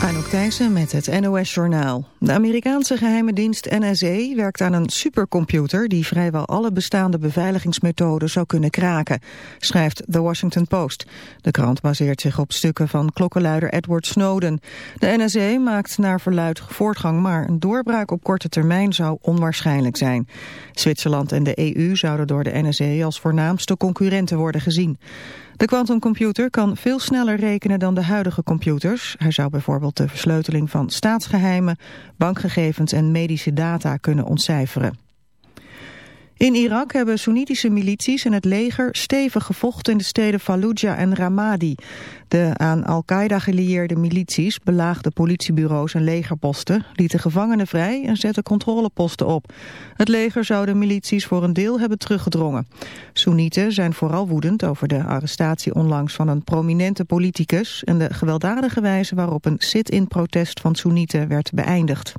Anouk Thijssen met het NOS-journaal. De Amerikaanse geheime dienst NSA werkt aan een supercomputer... die vrijwel alle bestaande beveiligingsmethoden zou kunnen kraken, schrijft The Washington Post. De krant baseert zich op stukken van klokkenluider Edward Snowden. De NSA maakt naar verluid voortgang, maar een doorbraak op korte termijn zou onwaarschijnlijk zijn. Zwitserland en de EU zouden door de NSA als voornaamste concurrenten worden gezien. De quantumcomputer kan veel sneller rekenen dan de huidige computers. Hij zou bijvoorbeeld de versleuteling van staatsgeheimen, bankgegevens en medische data kunnen ontcijferen. In Irak hebben Soenitische milities en het leger stevig gevochten in de steden Fallujah en Ramadi. De aan Al-Qaeda gelieerde milities belaagden politiebureaus en legerposten, lieten gevangenen vrij en zetten controleposten op. Het leger zou de milities voor een deel hebben teruggedrongen. Soenieten zijn vooral woedend over de arrestatie onlangs van een prominente politicus en de gewelddadige wijze waarop een sit-in protest van Soenieten werd beëindigd.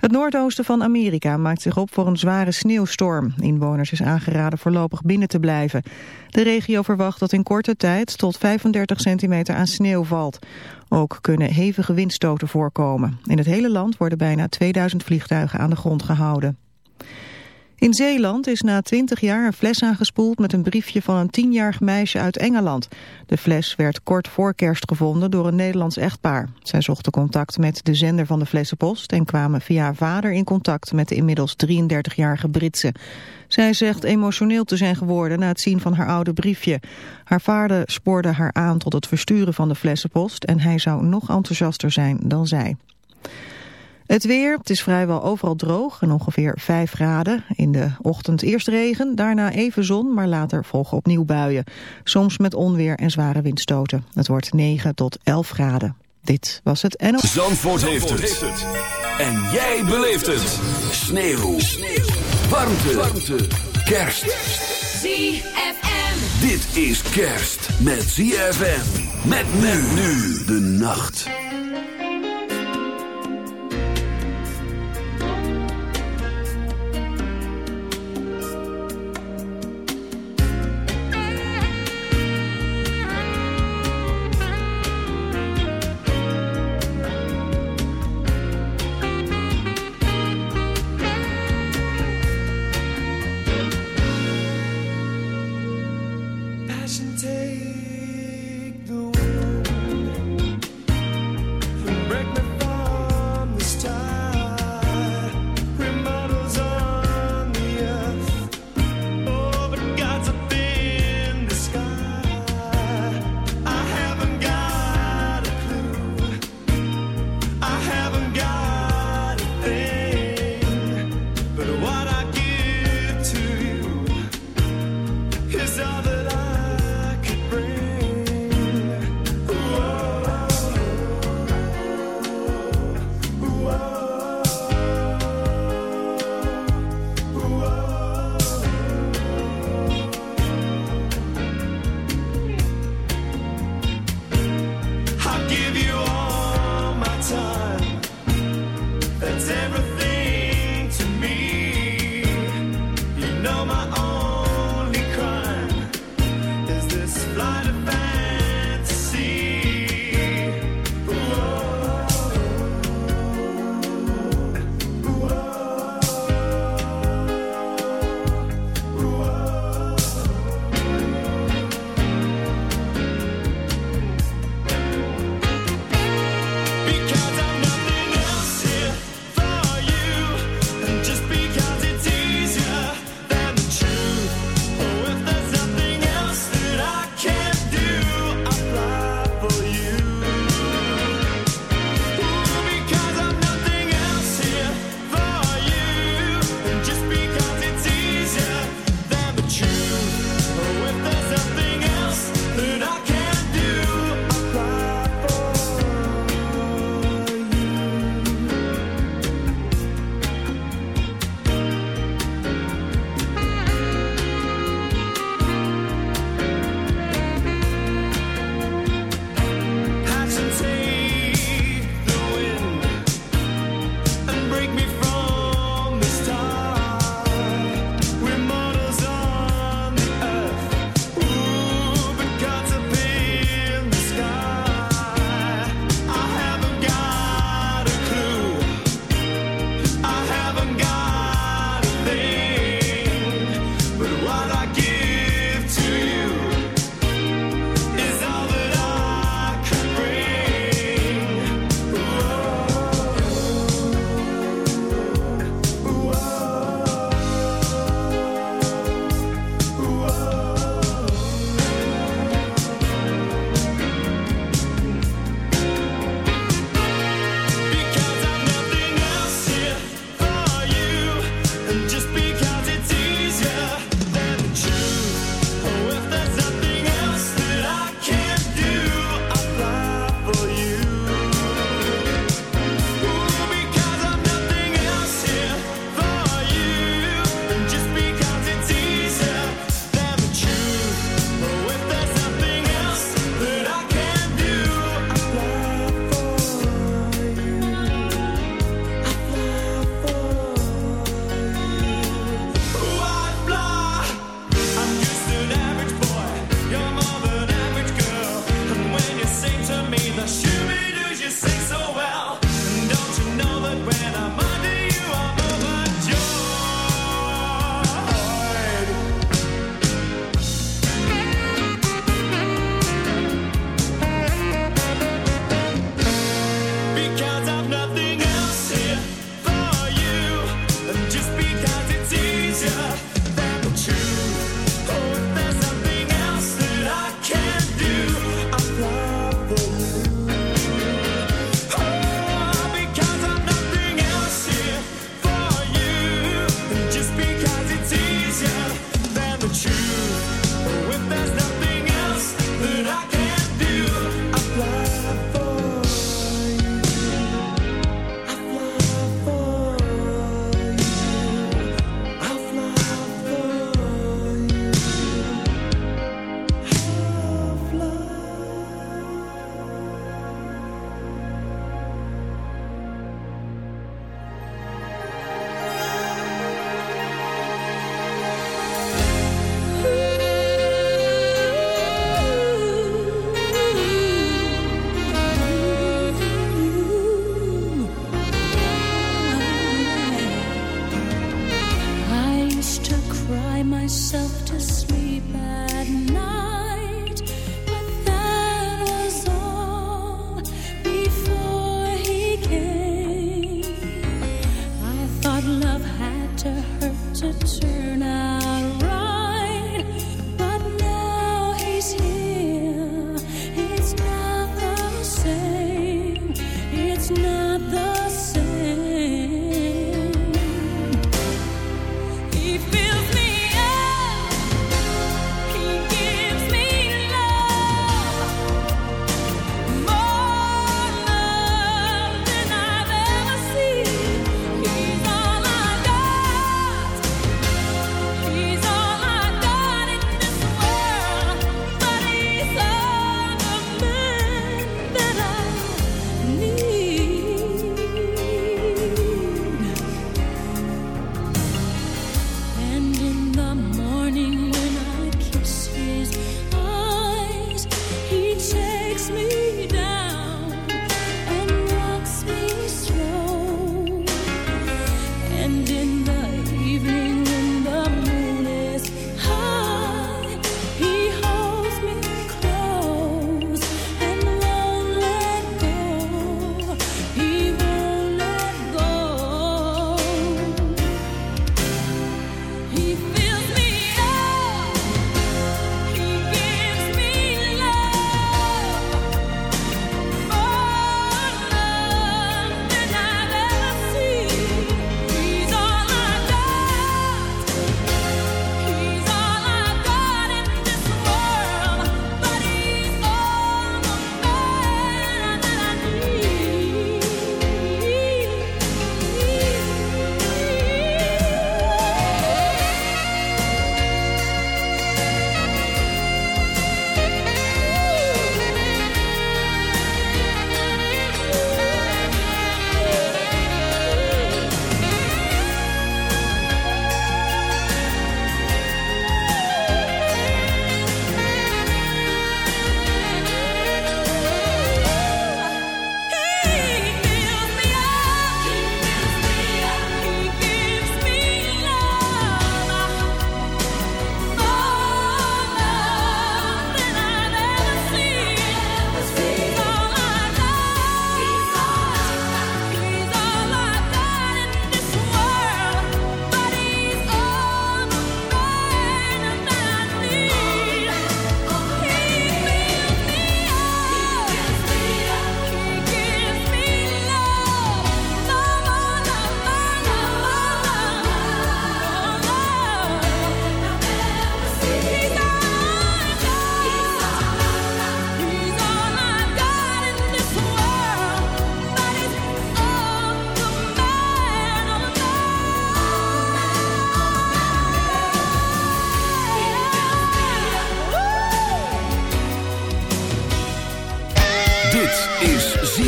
Het noordoosten van Amerika maakt zich op voor een zware sneeuwstorm. Inwoners is aangeraden voorlopig binnen te blijven. De regio verwacht dat in korte tijd tot 35 centimeter aan sneeuw valt. Ook kunnen hevige windstoten voorkomen. In het hele land worden bijna 2000 vliegtuigen aan de grond gehouden. In Zeeland is na twintig jaar een fles aangespoeld met een briefje van een tienjarig meisje uit Engeland. De fles werd kort voor kerst gevonden door een Nederlands echtpaar. Zij zochten contact met de zender van de flessenpost en kwamen via haar vader in contact met de inmiddels 33-jarige Britse. Zij zegt emotioneel te zijn geworden na het zien van haar oude briefje. Haar vader spoorde haar aan tot het versturen van de flessenpost en hij zou nog enthousiaster zijn dan zij. Het weer, het is vrijwel overal droog en ongeveer 5 graden. In de ochtend eerst regen, daarna even zon, maar later volgen opnieuw buien. Soms met onweer en zware windstoten. Het wordt 9 tot 11 graden. Dit was het NO. Zandvoort, heeft, het. En jij beleeft het. Sneeuw. Sneeuw. Warmte. Warmte. Kerst. ZFM. Dit is kerst met ZFM. Met men nu de nacht.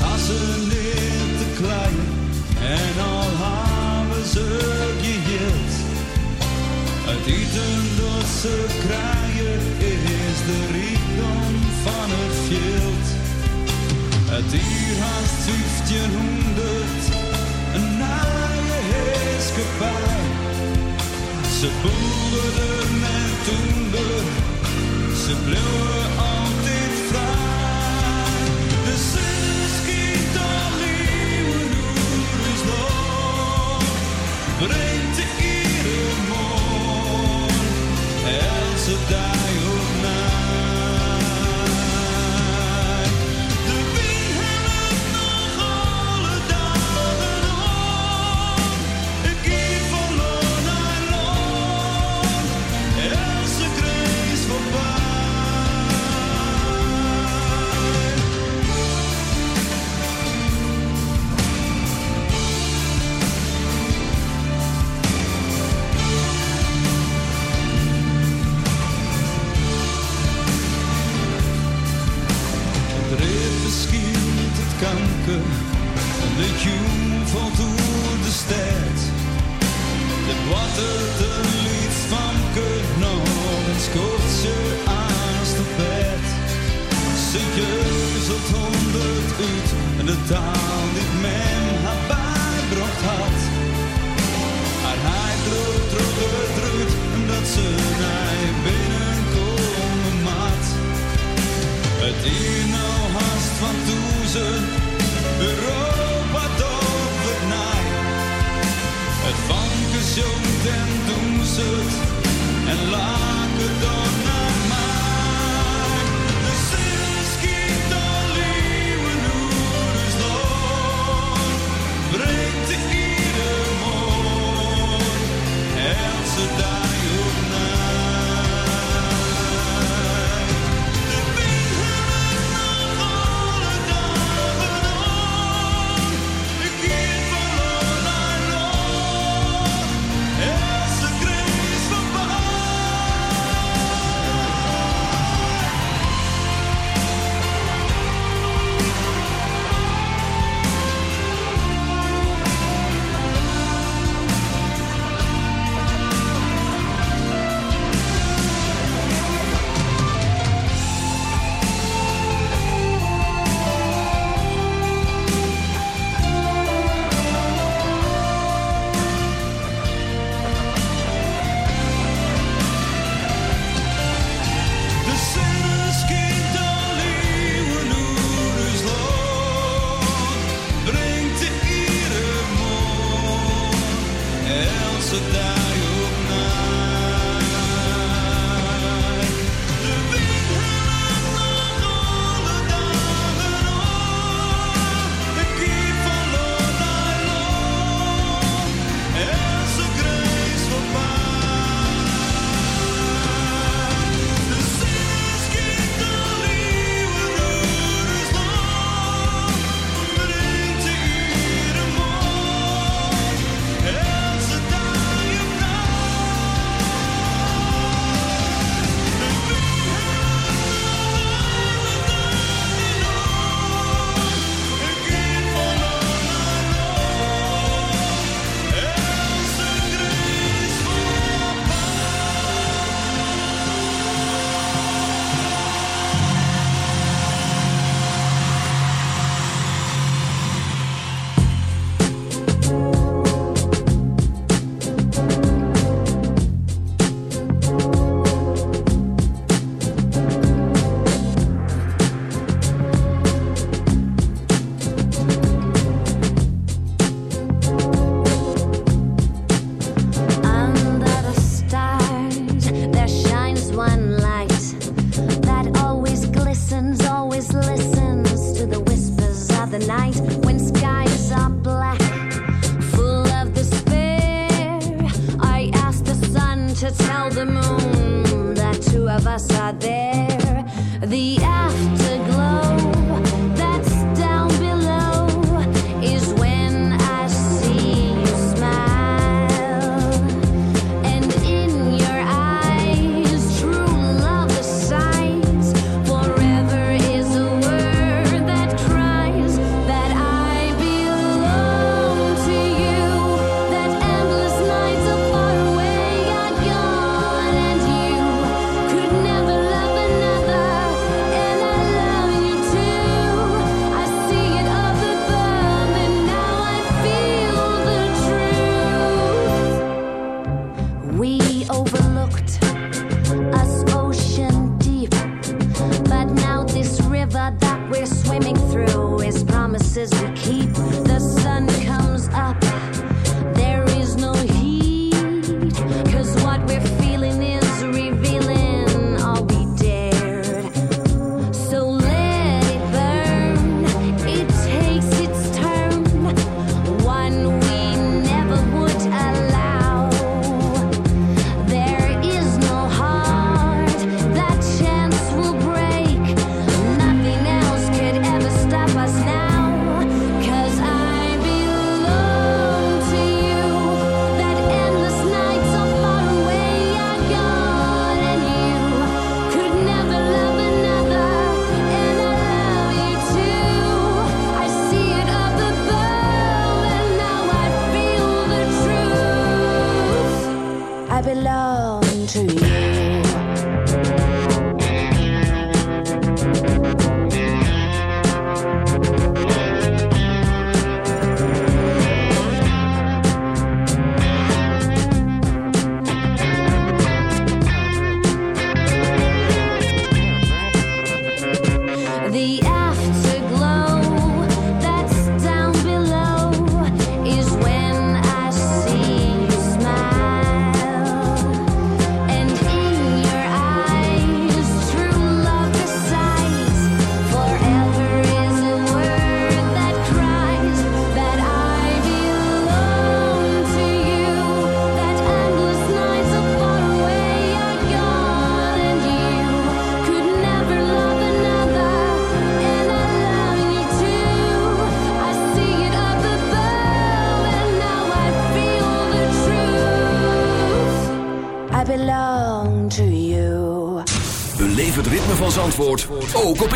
Als in te klein en al hebben ze geheeld. Het eten dat ze kraaien is de rijkdom van het veld. Het dier haast 1500, een naaie heerskepaar. Ze boeren en toender, ze bloeien. dai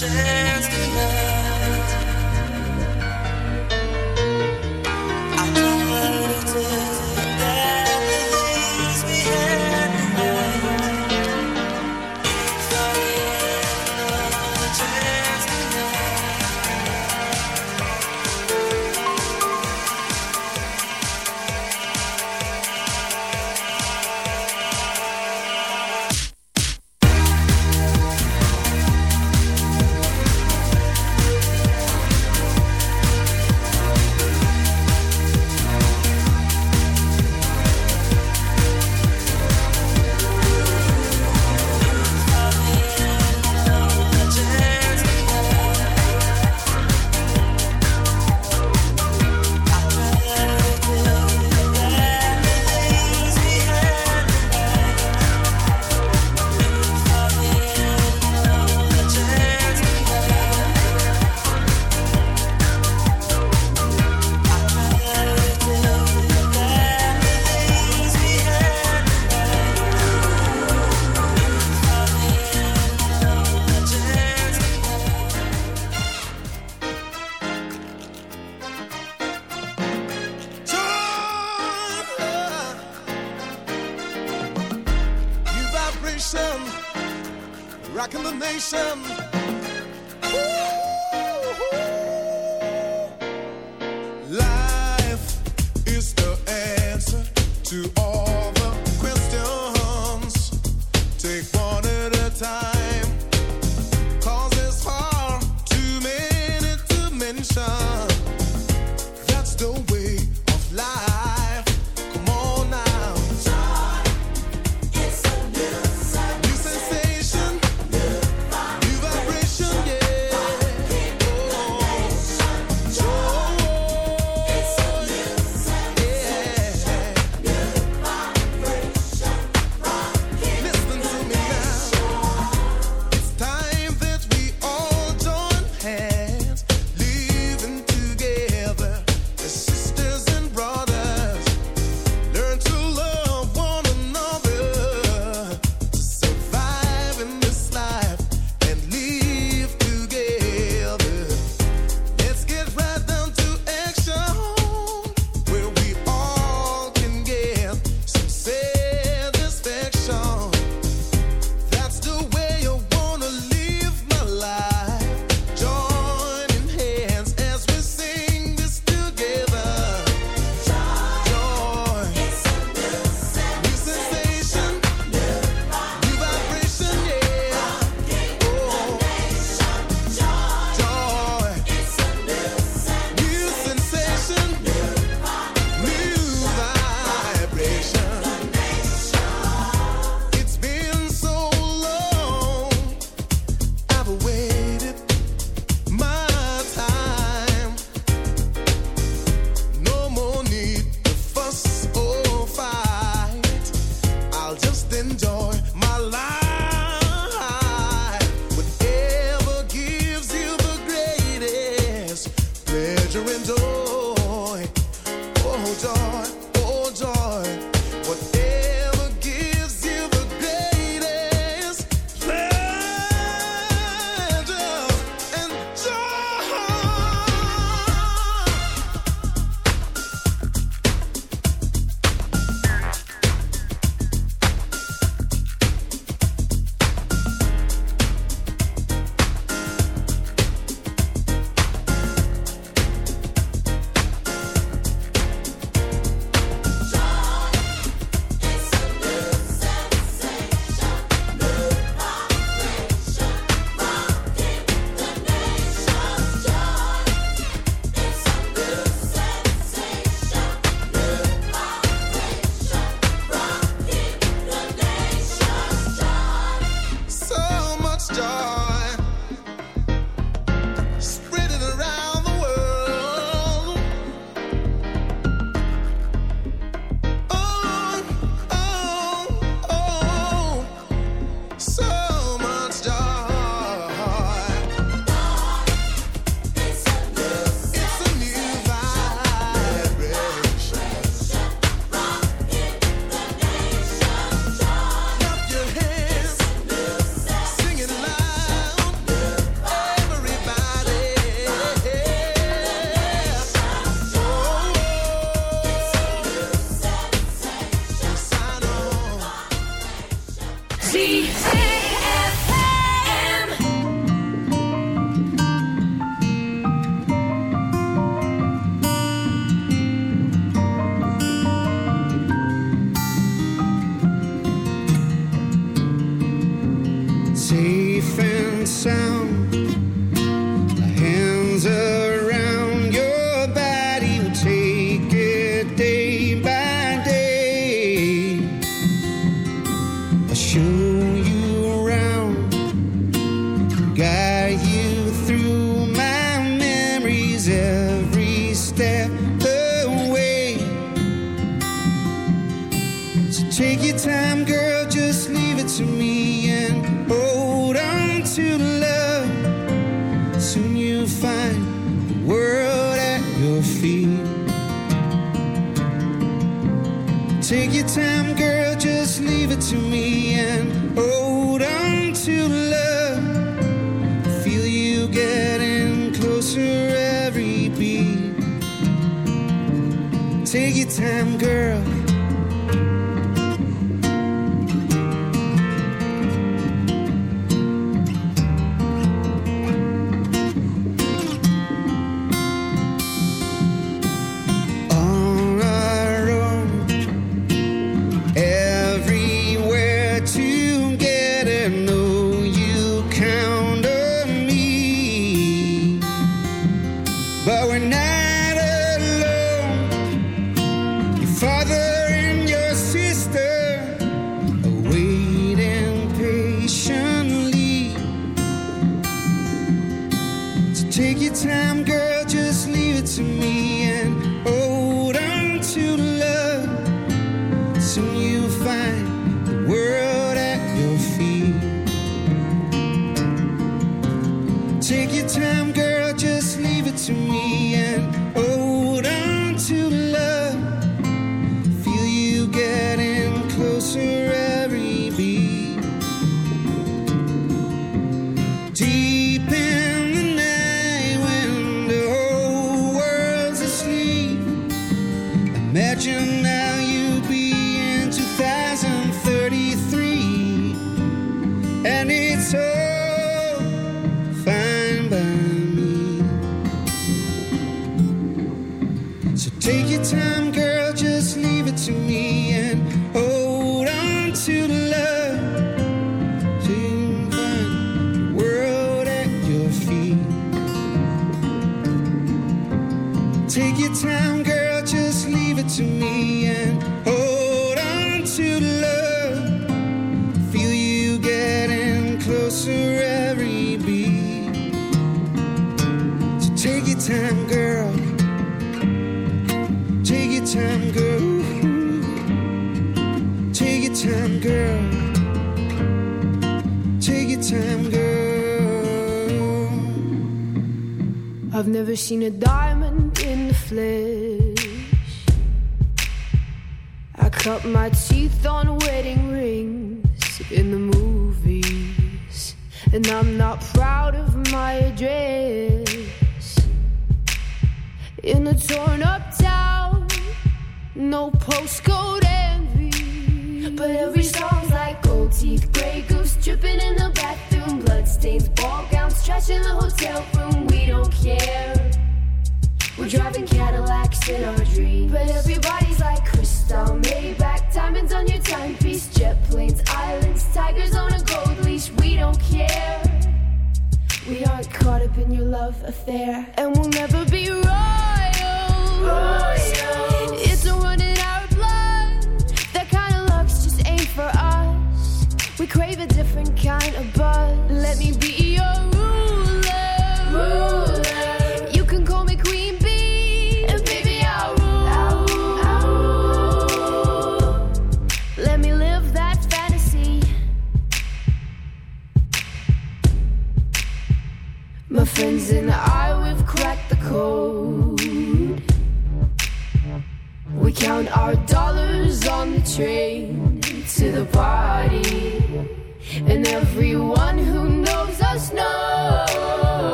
chance tonight.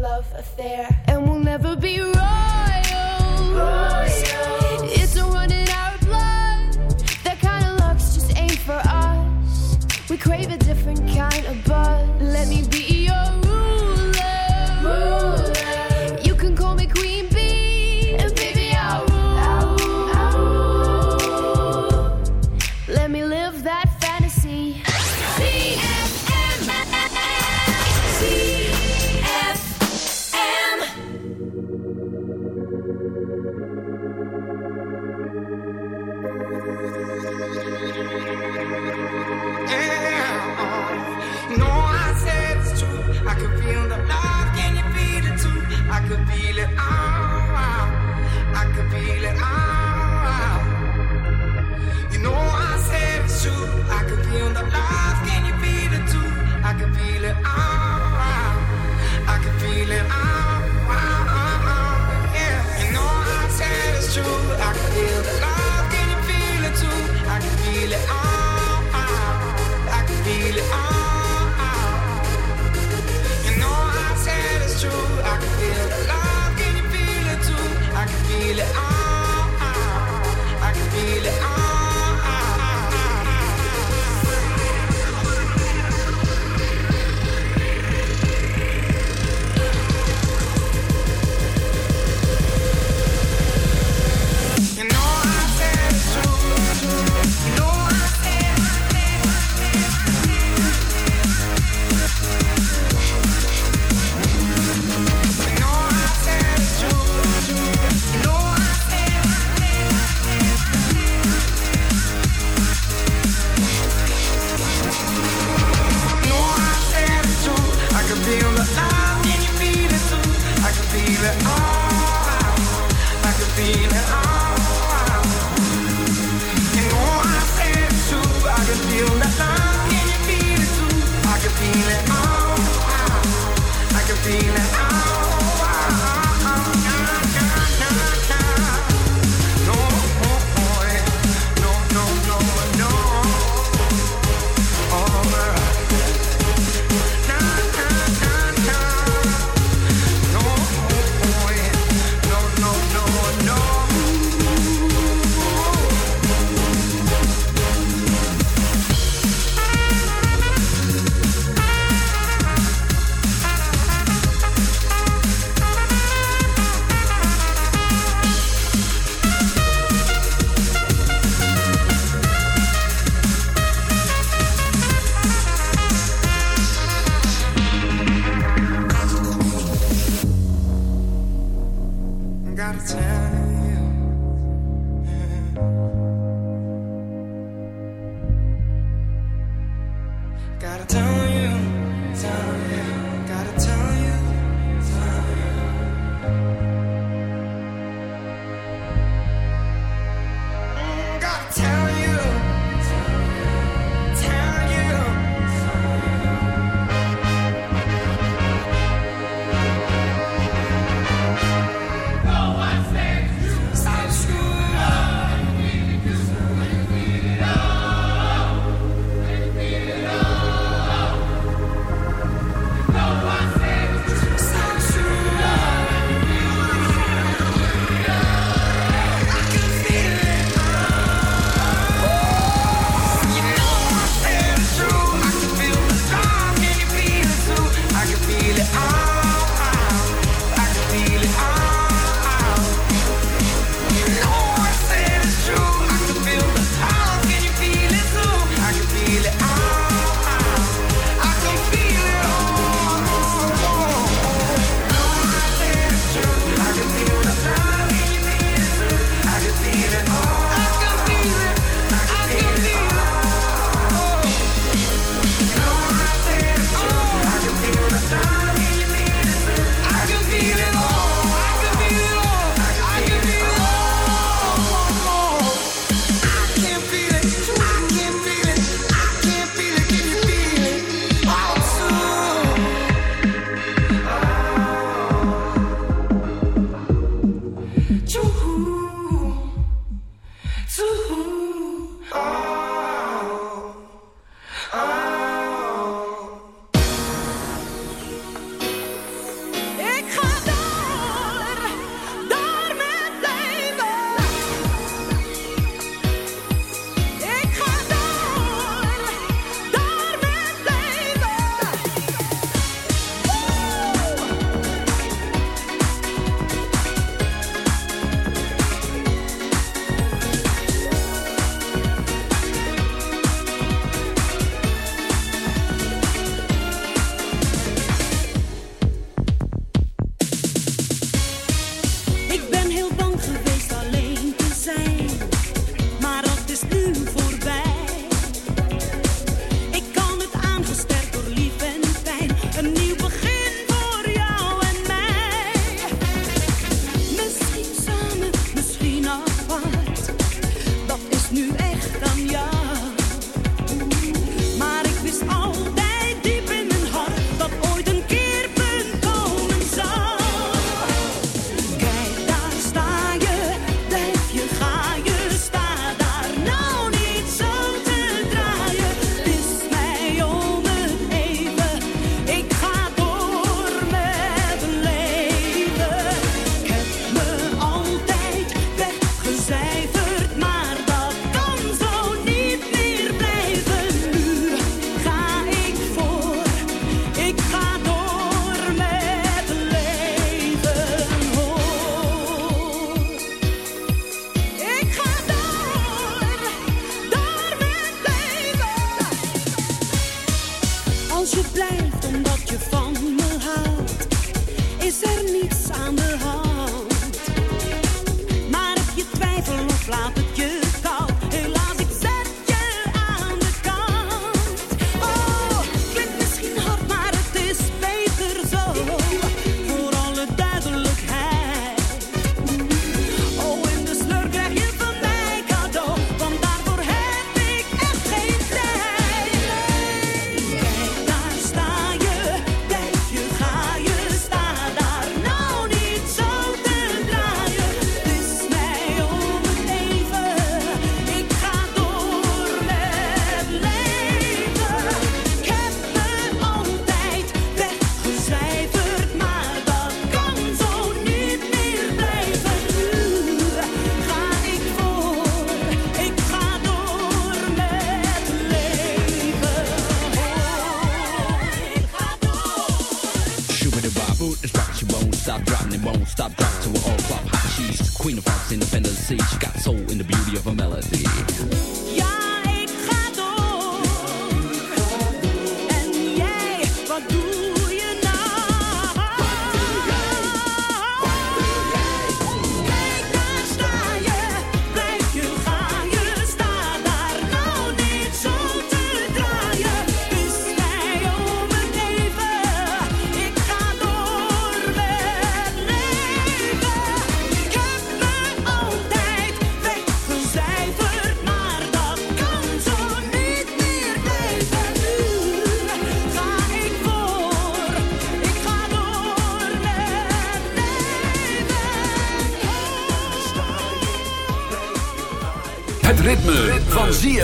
love affair, and we'll never be royal. It's a one in our blood. That kind of luck's just ain't for us. We crave a different kind of buzz. Let me be your.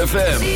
ZFM.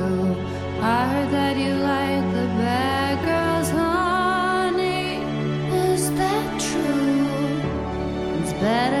Better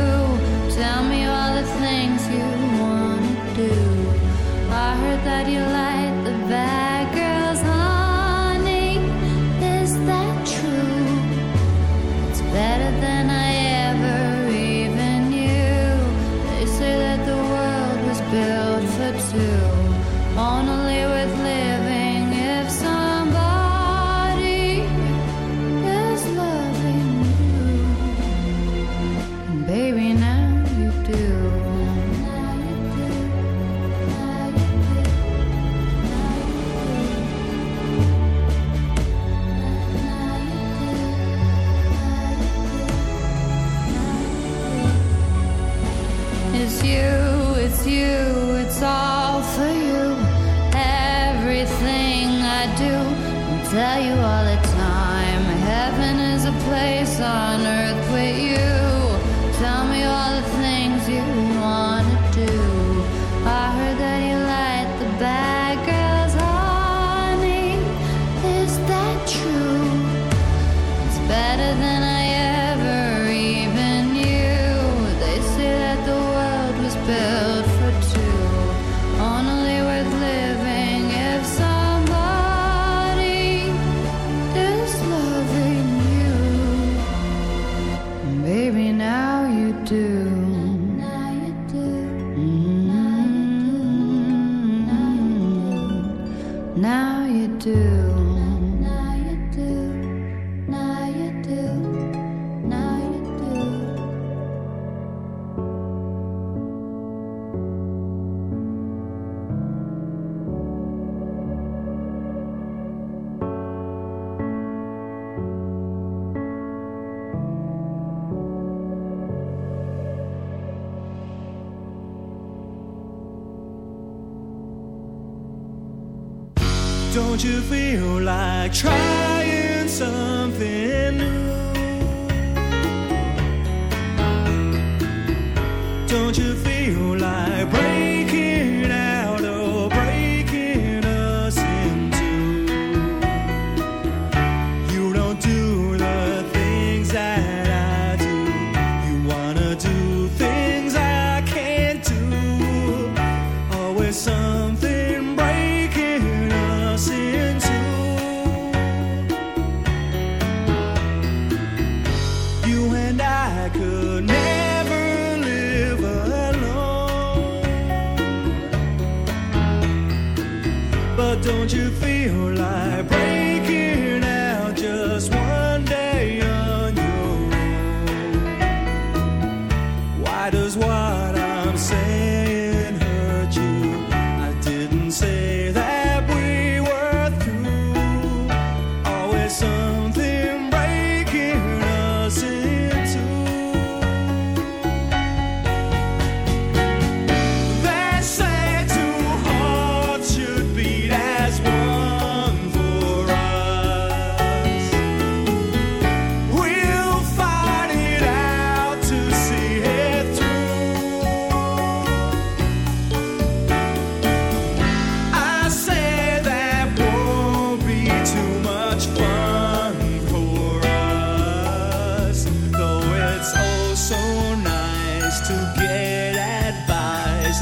Don't you feel like trying something new?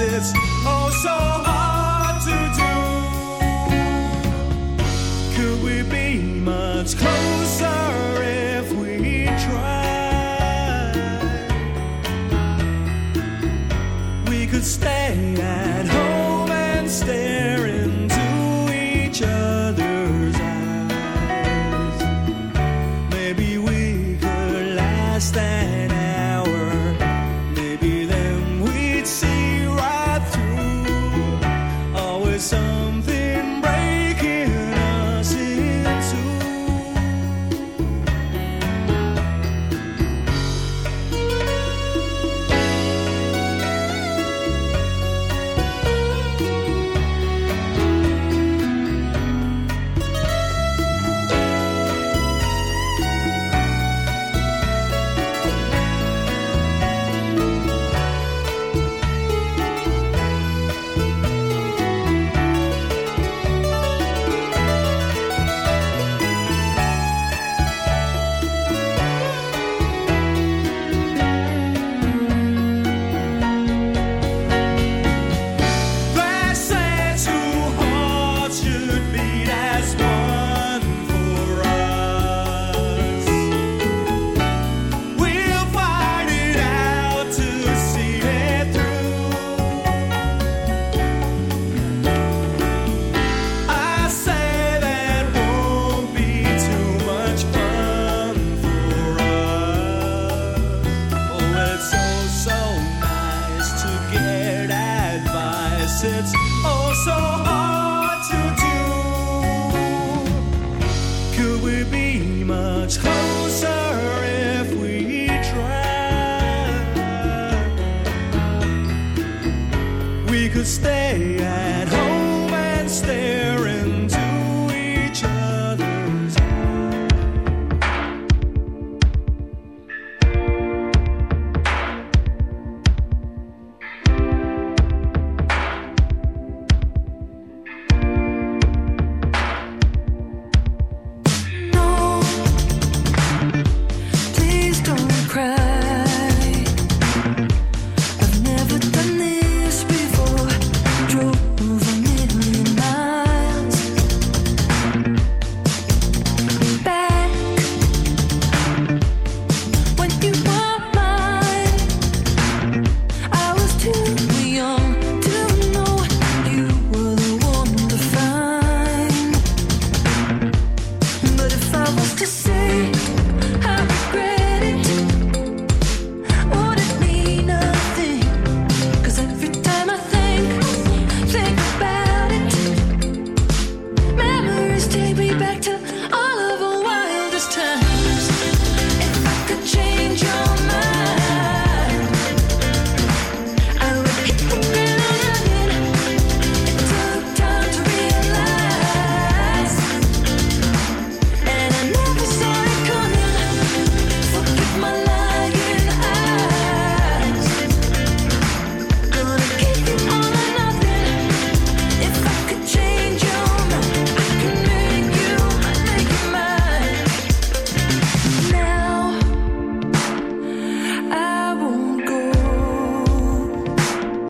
it's oh so be much closer if we try. We could stay.